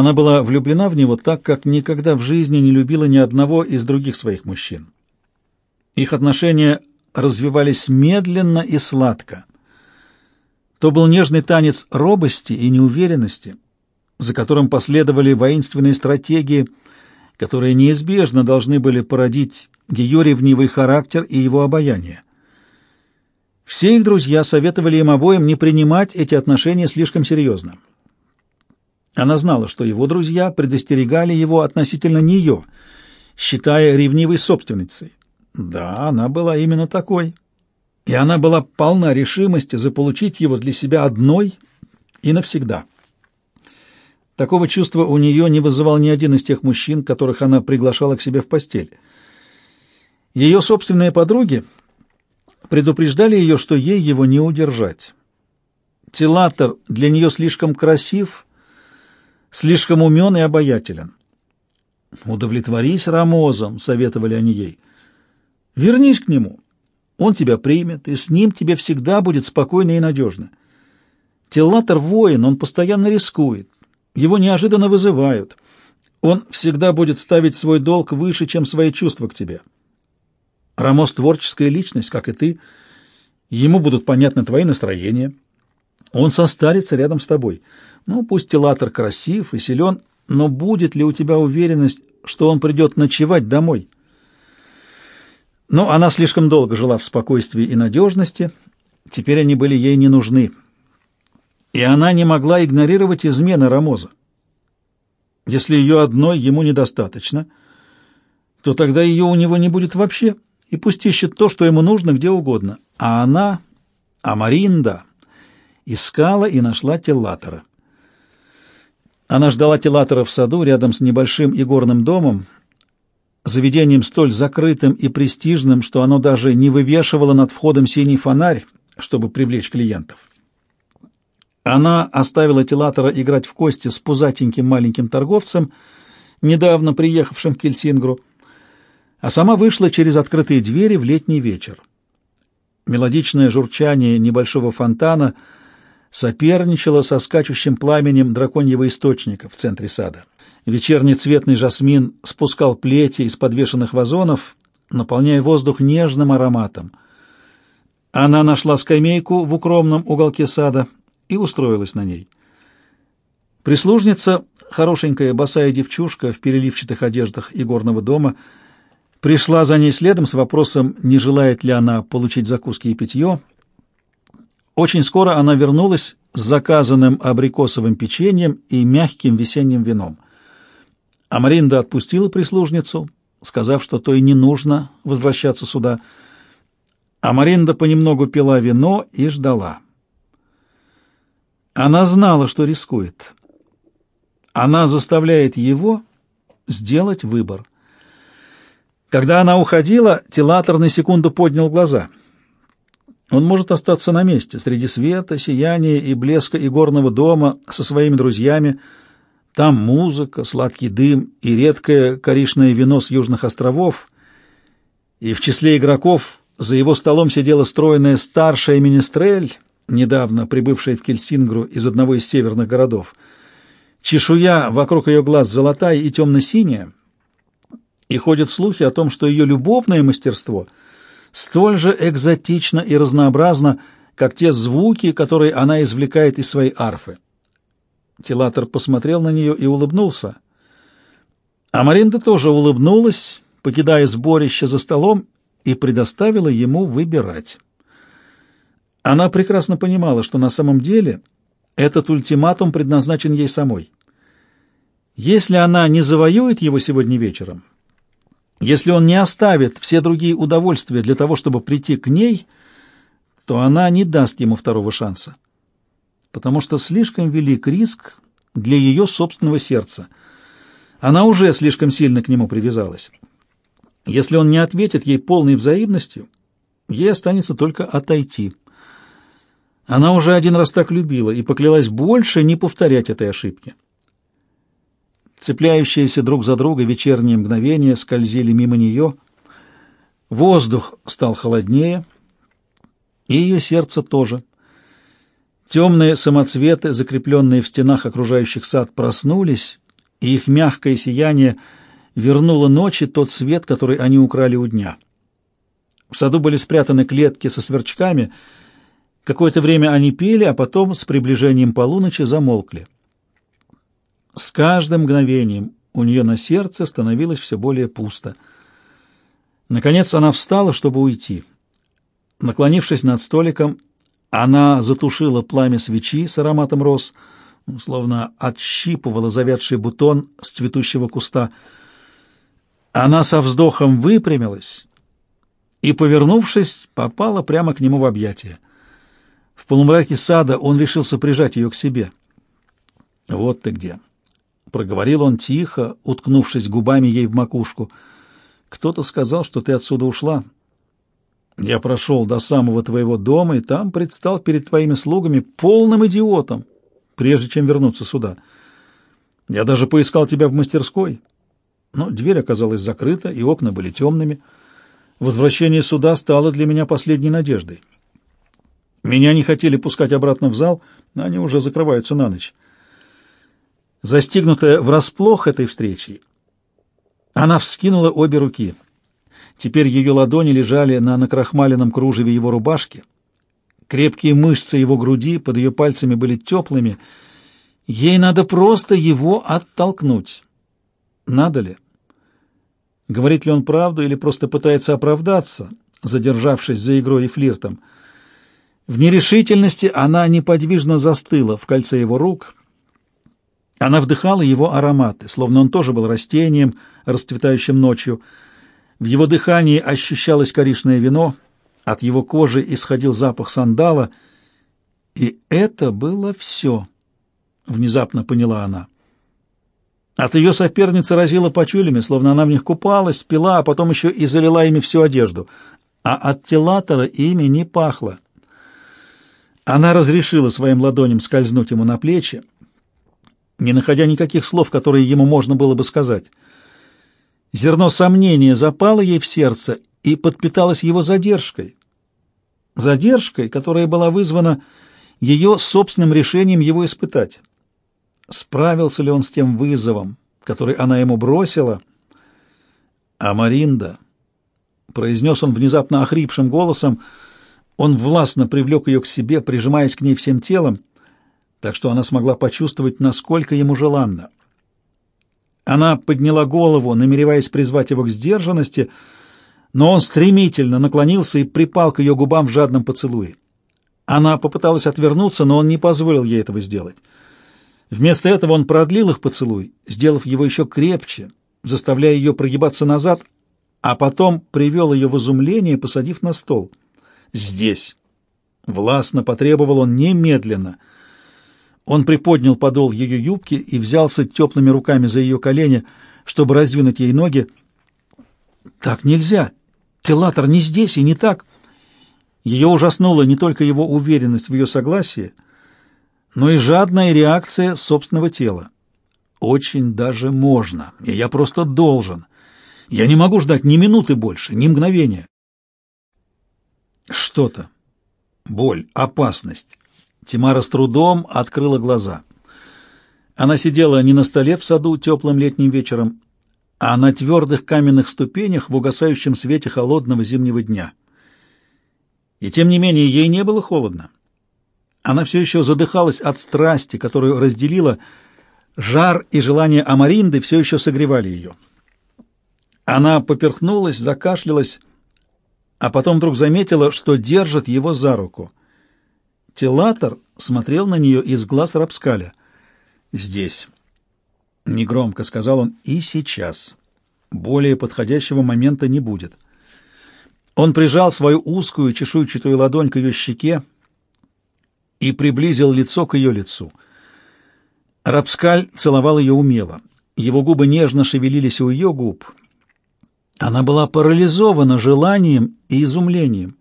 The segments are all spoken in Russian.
Она была влюблена в него так, как никогда в жизни не любила ни одного из других своих мужчин. Их отношения развивались медленно и сладко. То был нежный танец робости и неуверенности, за которым последовали воинственные стратегии, которые неизбежно должны были породить ее ревнивый характер и его обаяние. Все их друзья советовали им обоим не принимать эти отношения слишком серьезно. Она знала, что его друзья предостерегали его относительно нее, считая ревнивой собственницей. Да, она была именно такой. И она была полна решимости заполучить его для себя одной и навсегда. Такого чувства у нее не вызывал ни один из тех мужчин, которых она приглашала к себе в постель. Ее собственные подруги предупреждали ее, что ей его не удержать. Тилатор для нее слишком красив, слишком умен и обаятелен. «Удовлетворись Рамозом», — советовали они ей. «Вернись к нему. Он тебя примет, и с ним тебе всегда будет спокойно и надежно. Тиллатор — воин, он постоянно рискует. Его неожиданно вызывают. Он всегда будет ставить свой долг выше, чем свои чувства к тебе. Рамос — творческая личность, как и ты. Ему будут понятны твои настроения. Он состарится рядом с тобой. Ну, пусть Тиллатор красив и силен, но будет ли у тебя уверенность, что он придет ночевать домой? Но она слишком долго жила в спокойствии и надежности, теперь они были ей не нужны. И она не могла игнорировать измены Рамоза. Если ее одной ему недостаточно, то тогда ее у него не будет вообще, и пусть ищет то, что ему нужно, где угодно. А она, Амаринда, искала и нашла Теллатора. Она ждала Теллатора в саду рядом с небольшим игорным домом, заведением столь закрытым и престижным, что оно даже не вывешивало над входом синий фонарь, чтобы привлечь клиентов. Она оставила Телатора играть в кости с пузатеньким маленьким торговцем, недавно приехавшим в Кельсингру, а сама вышла через открытые двери в летний вечер. Мелодичное журчание небольшого фонтана соперничало со скачущим пламенем драконьего источника в центре сада. Вечерний цветный жасмин спускал плети из подвешенных вазонов, наполняя воздух нежным ароматом. Она нашла скамейку в укромном уголке сада и устроилась на ней. Прислужница, хорошенькая босая девчушка в переливчатых одеждах игорного дома, пришла за ней следом с вопросом, не желает ли она получить закуски и питье. Очень скоро она вернулась с заказанным абрикосовым печеньем и мягким весенним вином. Амаринда отпустила прислужницу, сказав, что то и не нужно возвращаться сюда. Амаринда понемногу пила вино и ждала. Она знала, что рискует. Она заставляет его сделать выбор. Когда она уходила, Телатор на секунду поднял глаза. Он может остаться на месте, среди света, сияния и блеска игорного дома со своими друзьями, там музыка, сладкий дым и редкое коричное вино с южных островов. И в числе игроков за его столом сидела стройная старшая министрель, недавно прибывшая в Кельсингру из одного из северных городов. Чешуя вокруг ее глаз золотая и темно-синяя, и ходят слухи о том, что ее любовное мастерство столь же экзотично и разнообразно, как те звуки, которые она извлекает из своей арфы. Телатор посмотрел на нее и улыбнулся. А Маринда тоже улыбнулась, покидая сборище за столом, и предоставила ему выбирать. Она прекрасно понимала, что на самом деле этот ультиматум предназначен ей самой. Если она не завоюет его сегодня вечером, если он не оставит все другие удовольствия для того, чтобы прийти к ней, то она не даст ему второго шанса потому что слишком велик риск для ее собственного сердца. Она уже слишком сильно к нему привязалась. Если он не ответит ей полной взаимностью, ей останется только отойти. Она уже один раз так любила и поклялась больше не повторять этой ошибки. Цепляющиеся друг за друга вечерние мгновения скользили мимо нее. Воздух стал холоднее, и ее сердце тоже – Темные самоцветы, закрепленные в стенах окружающих сад, проснулись и их мягкое сияние вернуло ночи тот свет, который они украли у дня. В саду были спрятаны клетки со сверчками. Какое-то время они пели, а потом с приближением полуночи замолкли. С каждым мгновением у нее на сердце становилось все более пусто. Наконец она встала, чтобы уйти. Наклонившись над столиком, она затушила пламя свечи с ароматом роз, словно отщипывала завядший бутон с цветущего куста. Она со вздохом выпрямилась и, повернувшись, попала прямо к нему в объятия. В полумраке сада он решился прижать ее к себе. «Вот ты где!» — проговорил он тихо, уткнувшись губами ей в макушку. «Кто-то сказал, что ты отсюда ушла. Я прошел до самого твоего дома и там предстал перед твоими слугами полным идиотом, прежде чем вернуться сюда. Я даже поискал тебя в мастерской, но дверь оказалась закрыта, и окна были темными». Возвращение суда стало для меня последней надеждой. Меня не хотели пускать обратно в зал, они уже закрываются на ночь. Застигнутая врасплох этой встречей, она вскинула обе руки. Теперь ее ладони лежали на накрахмаленном кружеве его рубашки. Крепкие мышцы его груди под ее пальцами были теплыми. Ей надо просто его оттолкнуть. Надо ли? Говорит ли он правду или просто пытается оправдаться, задержавшись за игрой и флиртом? В нерешительности она неподвижно застыла в кольце его рук. Она вдыхала его ароматы, словно он тоже был растением, расцветающим ночью. В его дыхании ощущалось коричное вино, от его кожи исходил запах сандала, и это было все, внезапно поняла она. От ее соперницы разило почулями, словно она в них купалась, пила, а потом еще и залила ими всю одежду. А от телатора ими не пахло. Она разрешила своим ладоням скользнуть ему на плечи, не находя никаких слов, которые ему можно было бы сказать. Зерно сомнения запало ей в сердце и подпиталось его задержкой. Задержкой, которая была вызвана ее собственным решением его испытать. Справился ли он с тем вызовом, который она ему бросила? А Маринда, произнес он внезапно охрипшим голосом, он властно привлек ее к себе, прижимаясь к ней всем телом, так что она смогла почувствовать, насколько ему желанно. Она подняла голову, намереваясь призвать его к сдержанности, но он стремительно наклонился и припал к ее губам в жадном поцелуе. Она попыталась отвернуться, но он не позволил ей этого сделать. Вместо этого он продлил их поцелуй, сделав его еще крепче, заставляя ее прогибаться назад, а потом привел ее в изумление, посадив на стол. «Здесь!» Властно потребовал он немедленно. Он приподнял подол ее юбки и взялся теплыми руками за ее колени, чтобы раздвинуть ей ноги. «Так нельзя! Телатор не здесь и не так!» Ее ужаснула не только его уверенность в ее согласии — но и жадная реакция собственного тела. Очень даже можно, и я просто должен. Я не могу ждать ни минуты больше, ни мгновения. Что-то. Боль, опасность. Тимара с трудом открыла глаза. Она сидела не на столе в саду теплым летним вечером, а на твердых каменных ступенях в угасающем свете холодного зимнего дня. И тем не менее ей не было холодно. Она все еще задыхалась от страсти, которую разделила. Жар и желание Амаринды все еще согревали ее. Она поперхнулась, закашлялась, а потом вдруг заметила, что держит его за руку. Телатор смотрел на нее из глаз Рапскаля. «Здесь», — негромко сказал он, — «и сейчас. Более подходящего момента не будет». Он прижал свою узкую чешуйчатую ладонь к ее щеке, и приблизил лицо к ее лицу. Рапскаль целовал ее умело. Его губы нежно шевелились у ее губ. Она была парализована желанием и изумлением.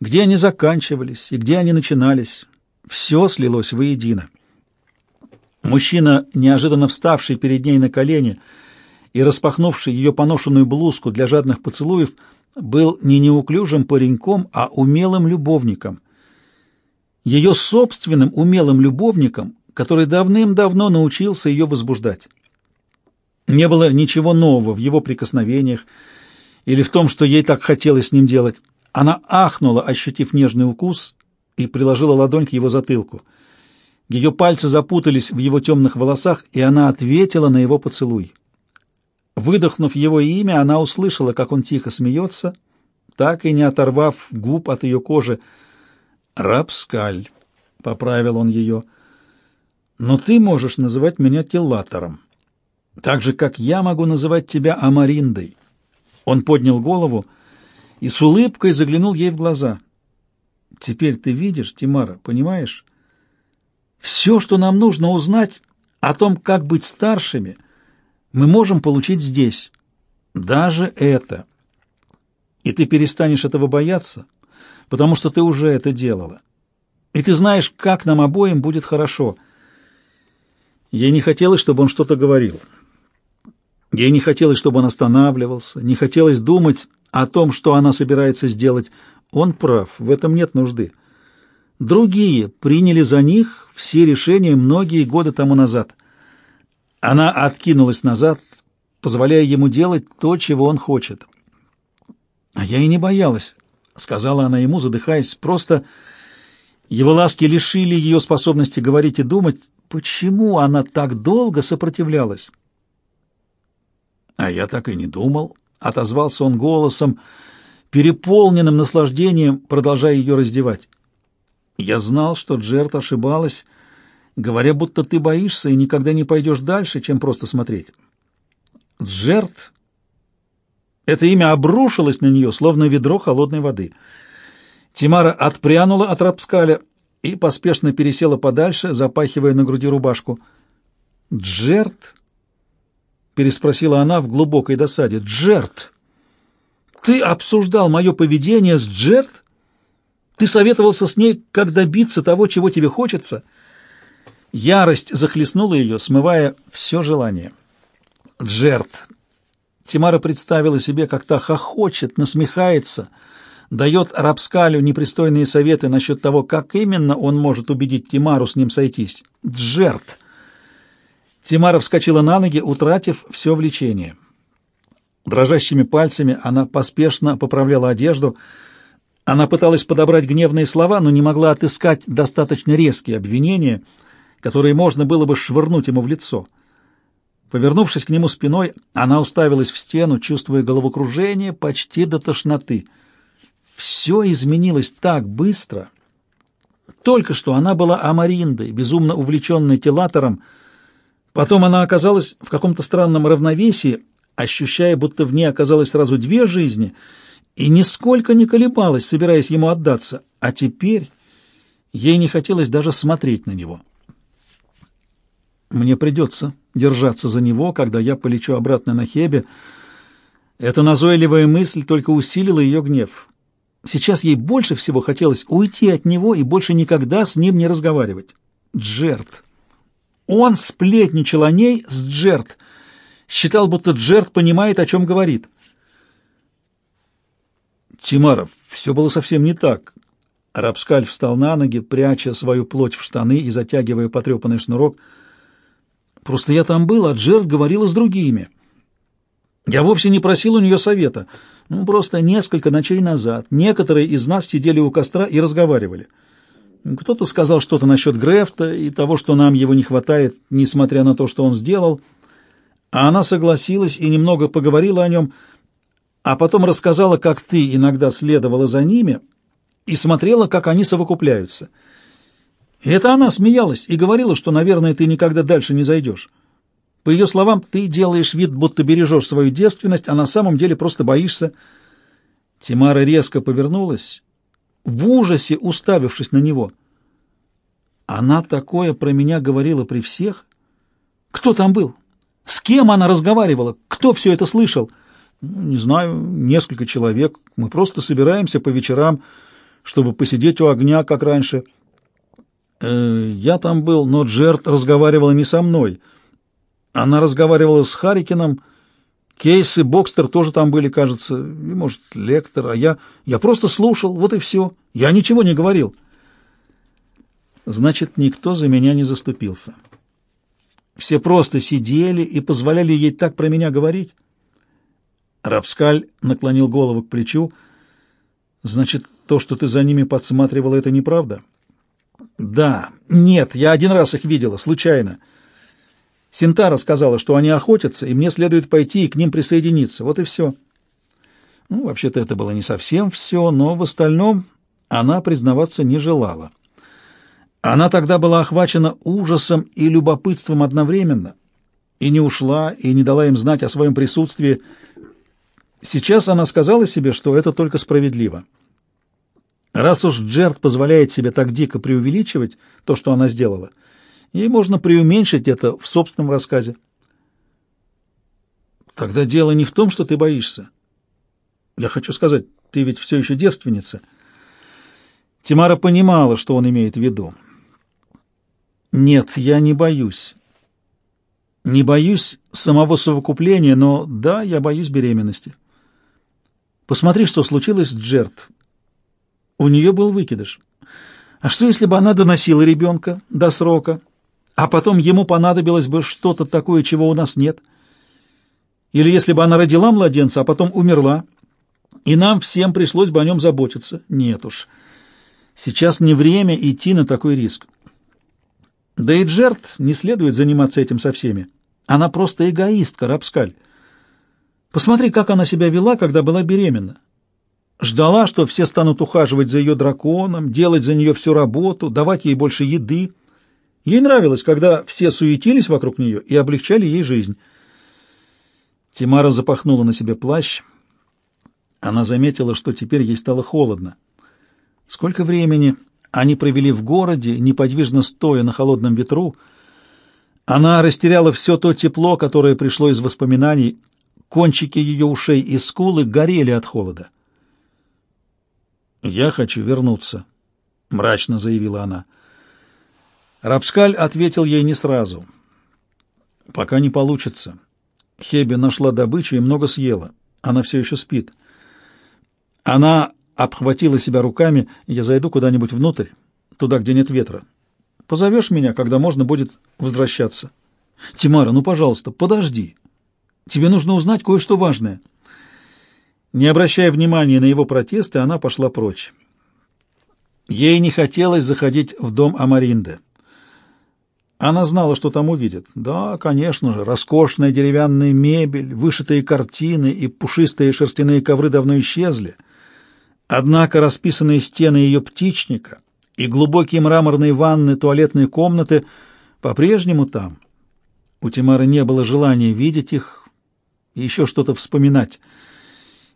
Где они заканчивались и где они начинались, все слилось воедино. Мужчина, неожиданно вставший перед ней на колени и распахнувший ее поношенную блузку для жадных поцелуев, был не неуклюжим пареньком, а умелым любовником — ее собственным умелым любовником, который давным-давно научился ее возбуждать. Не было ничего нового в его прикосновениях или в том, что ей так хотелось с ним делать. Она ахнула, ощутив нежный укус, и приложила ладонь к его затылку. Ее пальцы запутались в его темных волосах, и она ответила на его поцелуй. Выдохнув его имя, она услышала, как он тихо смеется, так и не оторвав губ от ее кожи. «Рапскаль», — поправил он ее, — «но ты можешь называть меня Теллатором, так же, как я могу называть тебя Амариндой». Он поднял голову и с улыбкой заглянул ей в глаза. «Теперь ты видишь, Тимара, понимаешь? Все, что нам нужно узнать о том, как быть старшими, мы можем получить здесь. Даже это. И ты перестанешь этого бояться, потому что ты уже это делала. И ты знаешь, как нам обоим будет хорошо». Ей не хотелось, чтобы он что-то говорил. Ей не хотелось, чтобы он останавливался, не хотелось думать о том, что она собирается сделать. Он прав, в этом нет нужды. Другие приняли за них все решения многие годы тому назад. Она откинулась назад, позволяя ему делать то, чего он хочет. «А я и не боялась», — сказала она ему, задыхаясь, — «просто его ласки лишили ее способности говорить и думать. Почему она так долго сопротивлялась?» «А я так и не думал», — отозвался он голосом, переполненным наслаждением, продолжая ее раздевать. «Я знал, что Джерт ошибалась, говоря, будто ты боишься и никогда не пойдешь дальше, чем просто смотреть». Джерт... Это имя обрушилось на нее, словно ведро холодной воды. Тимара отпрянула от Рапскаля и поспешно пересела подальше, запахивая на груди рубашку. «Джерт?» Переспросила она в глубокой досаде. «Джерт! Ты обсуждал мое поведение с Джерт? Ты советовался с ней, как добиться того, чего тебе хочется?» Ярость захлестнула ее, смывая все желание. «Джерт!» Тимара представила себе, как та хохочет, насмехается, дает Рапскалю непристойные советы насчет того, как именно он может убедить Тимару с ним сойтись. «Джерт!» Тимара вскочила на ноги, утратив все влечение. Дрожащими пальцами она поспешно поправляла одежду. Она пыталась подобрать гневные слова, но не могла отыскать достаточно резкие обвинения, которые можно было бы швырнуть ему в лицо. Повернувшись к нему спиной, она уставилась в стену, чувствуя головокружение почти до тошноты. Все изменилось так быстро. Только что она была Амариндой, безумно увлеченной телатором, Потом она оказалась в каком-то странном равновесии, ощущая, будто в ней оказалось сразу две жизни, и нисколько не колебалась, собираясь ему отдаться. А теперь ей не хотелось даже смотреть на него. «Мне придется держаться за него, когда я полечу обратно на Хебе». Эта назойливая мысль только усилила ее гнев. Сейчас ей больше всего хотелось уйти от него и больше никогда с ним не разговаривать. Джерт. Он сплетничал о ней с Джерт, считал, будто Джерт понимает, о чем говорит. Тимаров, все было совсем не так. Рабскаль встал на ноги, пряча свою плоть в штаны и затягивая потрепанный шнурок. Просто я там был, а Джерт говорила с другими. Я вовсе не просил у нее совета. Ну, просто несколько ночей назад некоторые из нас сидели у костра и разговаривали. Кто-то сказал что-то насчет Грефта и того, что нам его не хватает, несмотря на то, что он сделал. А она согласилась и немного поговорила о нем, а потом рассказала, как ты иногда следовала за ними и смотрела, как они совокупляются. Это она смеялась и говорила, что, наверное, ты никогда дальше не зайдешь. По ее словам, ты делаешь вид, будто бережешь свою девственность, а на самом деле просто боишься. Тимара резко повернулась в ужасе уставившись на него. Она такое про меня говорила при всех? Кто там был? С кем она разговаривала? Кто все это слышал? Ну, не знаю, несколько человек. Мы просто собираемся по вечерам, чтобы посидеть у огня, как раньше. Э, я там был, но Джерт разговаривала не со мной. Она разговаривала с Харикином, Кейс и Бокстер тоже там были, кажется, и, может, лектор, а я... Я просто слушал, вот и все. Я ничего не говорил. Значит, никто за меня не заступился. Все просто сидели и позволяли ей так про меня говорить. Рапскаль наклонил голову к плечу. Значит, то, что ты за ними подсматривала, это неправда? Да. Нет, я один раз их видела, случайно. Синтара сказала, что они охотятся, и мне следует пойти и к ним присоединиться. Вот и все. Ну, вообще-то это было не совсем все, но в остальном она признаваться не желала. Она тогда была охвачена ужасом и любопытством одновременно, и не ушла, и не дала им знать о своем присутствии. Сейчас она сказала себе, что это только справедливо. Раз уж Джерт позволяет себе так дико преувеличивать то, что она сделала, ей можно преуменьшить это в собственном рассказе. Тогда дело не в том, что ты боишься. Я хочу сказать, ты ведь все еще девственница. Тимара понимала, что он имеет в виду. Нет, я не боюсь. Не боюсь самого совокупления, но да, я боюсь беременности. Посмотри, что случилось с Джерт. У нее был выкидыш. А что, если бы она доносила ребенка до срока, а потом ему понадобилось бы что-то такое, чего у нас нет? Или если бы она родила младенца, а потом умерла, и нам всем пришлось бы о нем заботиться? Нет уж. Сейчас не время идти на такой риск. Да и Джерт не следует заниматься этим со всеми. Она просто эгоистка, Рапскаль. Посмотри, как она себя вела, когда была беременна. Ждала, что все станут ухаживать за ее драконом, делать за нее всю работу, давать ей больше еды. Ей нравилось, когда все суетились вокруг нее и облегчали ей жизнь. Тимара запахнула на себе плащ. Она заметила, что теперь ей стало холодно. Сколько времени они провели в городе, неподвижно стоя на холодном ветру. Она растеряла все то тепло, которое пришло из воспоминаний. Кончики ее ушей и скулы горели от холода. «Я хочу вернуться», — мрачно заявила она. Рапскаль ответил ей не сразу. «Пока не получится. Хеби нашла добычу и много съела. Она все еще спит. Она обхватила себя руками, я зайду куда-нибудь внутрь, туда, где нет ветра. Позовешь меня, когда можно будет возвращаться. Тимара, ну, пожалуйста, подожди. Тебе нужно узнать кое-что важное. Не обращая внимания на его протесты, она пошла прочь. Ей не хотелось заходить в дом Амаринды. Она знала, что там увидит. Да, конечно же, роскошная деревянная мебель, вышитые картины и пушистые шерстяные ковры давно исчезли — Однако расписанные стены ее птичника и глубокие мраморные ванны туалетные комнаты по-прежнему там. У Тимары не было желания видеть их и еще что-то вспоминать.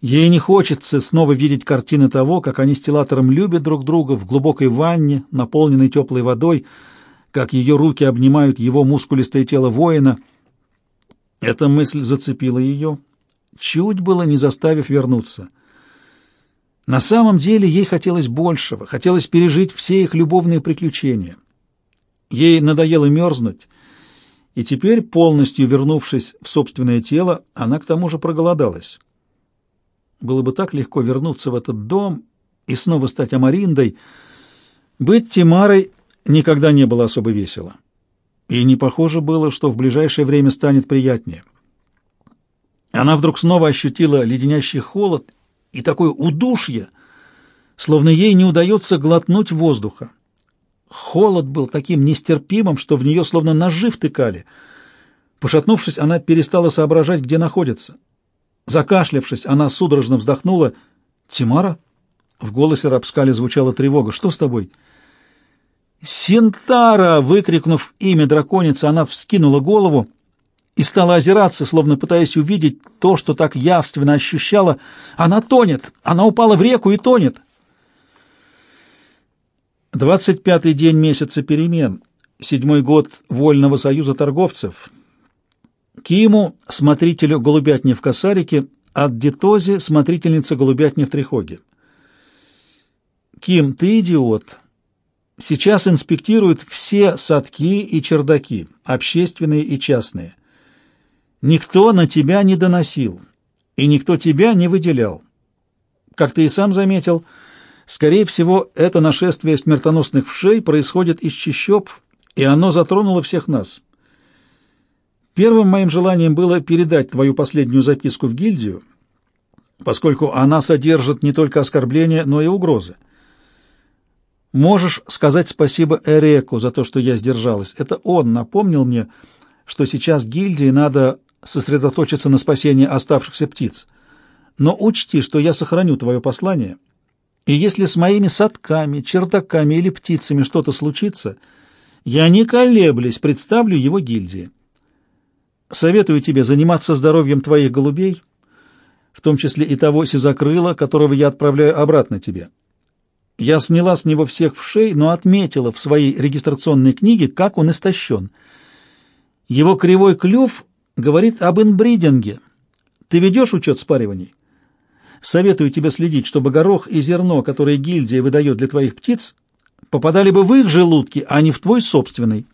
Ей не хочется снова видеть картины того, как они с Телатором любят друг друга в глубокой ванне, наполненной теплой водой, как ее руки обнимают его мускулистое тело воина. Эта мысль зацепила ее, чуть было не заставив вернуться — на самом деле ей хотелось большего, хотелось пережить все их любовные приключения. Ей надоело мерзнуть, и теперь, полностью вернувшись в собственное тело, она к тому же проголодалась. Было бы так легко вернуться в этот дом и снова стать Амариндой. Быть Тимарой никогда не было особо весело. И не похоже было, что в ближайшее время станет приятнее. Она вдруг снова ощутила леденящий холод и такое удушье, словно ей не удается глотнуть воздуха. Холод был таким нестерпимым, что в нее словно ножи втыкали. Пошатнувшись, она перестала соображать, где находится. Закашлявшись, она судорожно вздохнула. «Тимара?» В голосе Рапскали звучала тревога. «Что с тобой?» «Синтара!» — выкрикнув имя драконицы, она вскинула голову и стала озираться, словно пытаясь увидеть то, что так явственно ощущала. Она тонет! Она упала в реку и тонет! Двадцать пятый день месяца перемен, седьмой год Вольного союза торговцев. Киму, смотрителю голубятни в Косарике, от Детози, смотрительница голубятни в Трихоге. Ким, ты идиот. Сейчас инспектируют все садки и чердаки, общественные и частные. Никто на тебя не доносил, и никто тебя не выделял. Как ты и сам заметил, Скорее всего, это нашествие смертоносных вшей происходит из чащоб, и оно затронуло всех нас. Первым моим желанием было передать твою последнюю записку в гильдию, поскольку она содержит не только оскорбления, но и угрозы. Можешь сказать спасибо Эреку за то, что я сдержалась. Это он напомнил мне, что сейчас гильдии надо сосредоточиться на спасении оставшихся птиц. Но учти, что я сохраню твое послание, и если с моими садками, чердаками или птицами что-то случится, я не колеблясь представлю его гильдии. Советую тебе заниматься здоровьем твоих голубей, в том числе и того сизокрыла, которого я отправляю обратно тебе. Я сняла с него всех вшей, но отметила в своей регистрационной книге, как он истощен. Его кривой клюв говорит об инбридинге. Ты ведешь учет спариваний? Советую тебе следить, чтобы горох и зерно, которые гильдия выдает для твоих птиц, попадали бы в их желудки, а не в твой собственный.